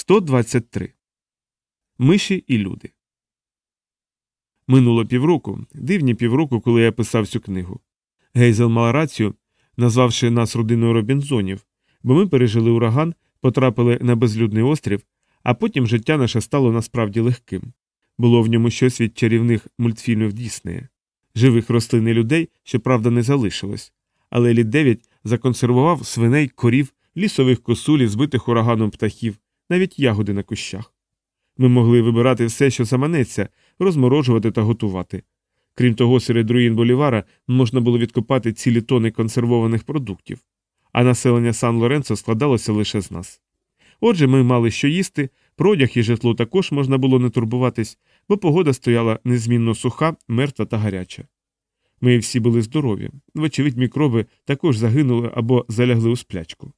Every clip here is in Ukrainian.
123. Миші і люди. Минуло півроку, дивні півроку, коли я писав цю книгу. Гейзел мав рацію, назвавши нас родиною Робінзонів, бо ми пережили ураган, потрапили на безлюдний острів, а потім життя наше стало насправді легким. Було в ньому щось від чарівних мультфільмів Діснея. Живих рослин і людей, щоправда, не залишилось, але літ дев'ять законсервував свиней, корів, лісових косулів, збитих ураганом птахів, навіть ягоди на кущах. Ми могли вибирати все, що заманеться, розморожувати та готувати. Крім того, серед руїн Болівара можна було відкопати цілі тони консервованих продуктів, а населення Сан Лоренцо складалося лише з нас. Отже, ми мали що їсти, про одяг і житло також можна було не турбуватись, бо погода стояла незмінно суха, мертва та гаряча. Ми всі були здорові, вочевидь, мікроби також загинули або залягли у сплячку.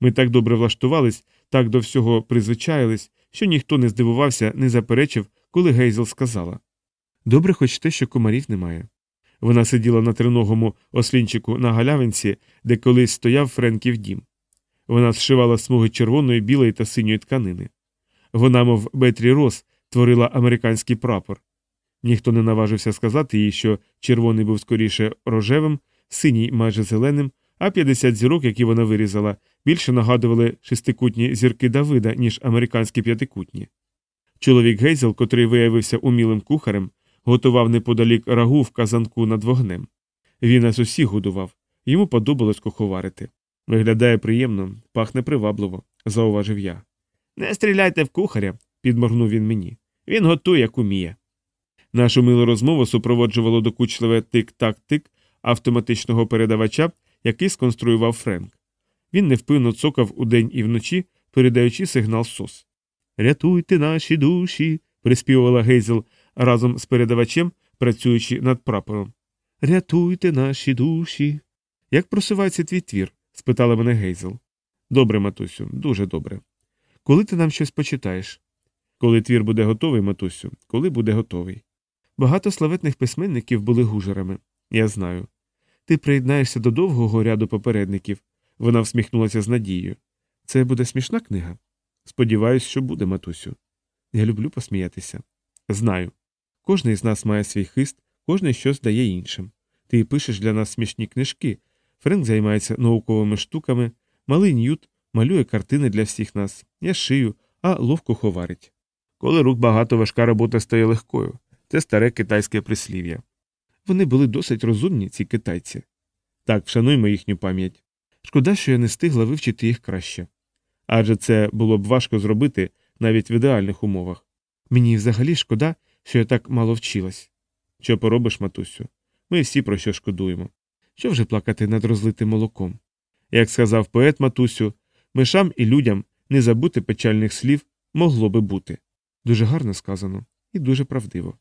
Ми так добре влаштувались, так до всього призвичаїлись, що ніхто не здивувався, не заперечив, коли Гейзел сказала Добре, хоч те, що комарів немає. Вона сиділа на триногому ослінчику на галявинці, де колись стояв Френків дім. Вона зшивала смуги червоної, білої та синьої тканини. Вона, мов Бетрі Рос, творила американський прапор. Ніхто не наважився сказати їй, що червоний був скоріше рожевим, синій майже зеленим, а 50 зірок, які вона вирізала, більше нагадували шестикутні зірки Давида, ніж американські п'ятикутні. Чоловік Гейзел, котрий виявився умілим кухарем, готував неподалік рагу в казанку над вогнем. Він нас усіх годував, йому подобалось куховарити. Виглядає приємно, пахне привабливо, зауважив я. Не стріляйте в кухаря, підморгнув він мені. Він готує, як уміє. Нашу милу розмову супроводжувало докучливе тик-так-тик автоматичного передавача, який сконструював Френк. Він невпинно цокав удень і вночі, передаючи сигнал СОС. Рятуйте наші душі, приспівувала Гейзел разом з передавачем, працюючи над прапором. Рятуйте наші душі. Як просувається твій твір? спитала мене Гейзел. Добре, матусю, дуже добре. Коли ти нам щось почитаєш? Коли твір буде готовий, матусю, коли буде готовий. Багато славетних письменників були гужерами, я знаю. Ти приєднаєшся до довгого ряду попередників. Вона всміхнулася з надією. Це буде смішна книга? Сподіваюсь, що буде, матусю. Я люблю посміятися. Знаю. Кожний з нас має свій хист, кожний щось дає іншим. Ти пишеш для нас смішні книжки. Френк займається науковими штуками, малий Ньют малює картини для всіх нас. Я шию, а ловко ховарить. Коли рук багато важка робота стає легкою. Це старе китайське прислів'я. Вони були досить розумні, ці китайці. Так, вшануймо їхню пам'ять. Шкода, що я не встигла вивчити їх краще. Адже це було б важко зробити навіть в ідеальних умовах. Мені взагалі шкода, що я так мало вчилась. Що поробиш, матусю? Ми всі про що шкодуємо. Що вже плакати над розлитим молоком? Як сказав поет матусю, мишам і людям не забути печальних слів могло би бути. Дуже гарно сказано і дуже правдиво.